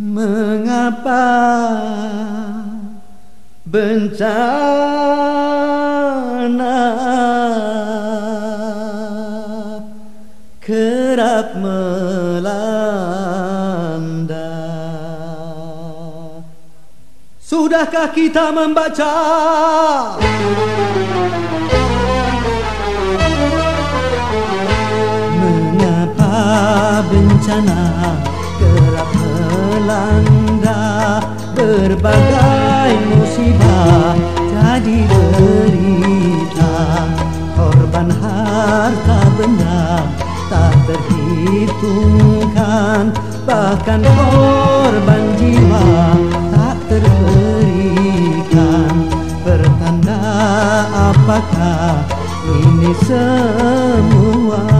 Mengapa bencana kerap melanda? Sudahkah kita membaca? Mengapa bencana melanda berbagai musibah jadi derita korban harta benda tak terhitungkan bahkan korban jiwa tak terberikan pertanda apakah ini semua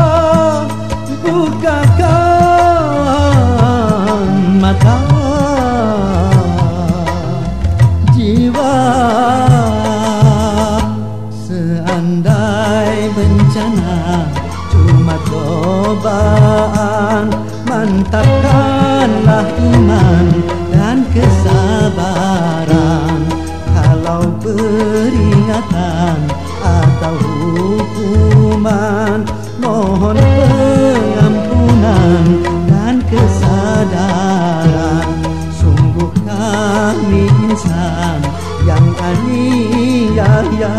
mantapkanlah iman dan kesabaran. Kalau peringatan atau hukuman mohon pengampunan dan kesadaran. Sungguh kami insan yang aniaya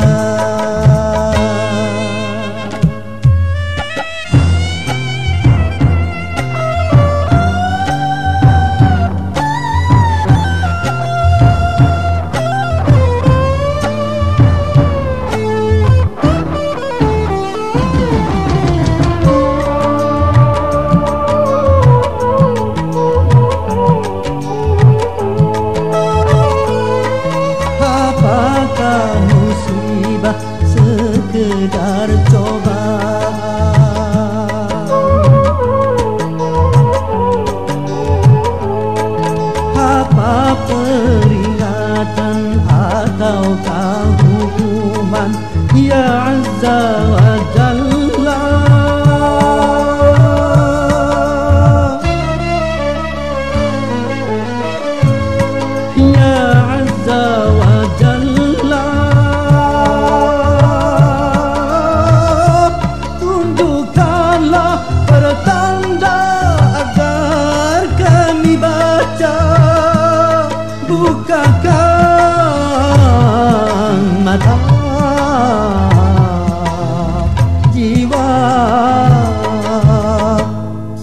sekedar cobaan Apa peringatan atau hukuman? Ya Azza wa Jalla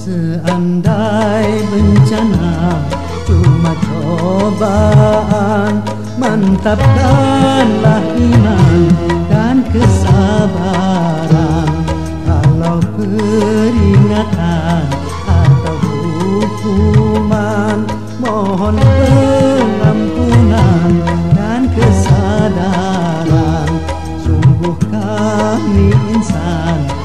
Seandai bencana cuma cobaan Mantapkanlah iman dan kesabaran. Kalau peringatan atau hukuman Mohon pengampunan dan kesadaran. Sungguh kami insan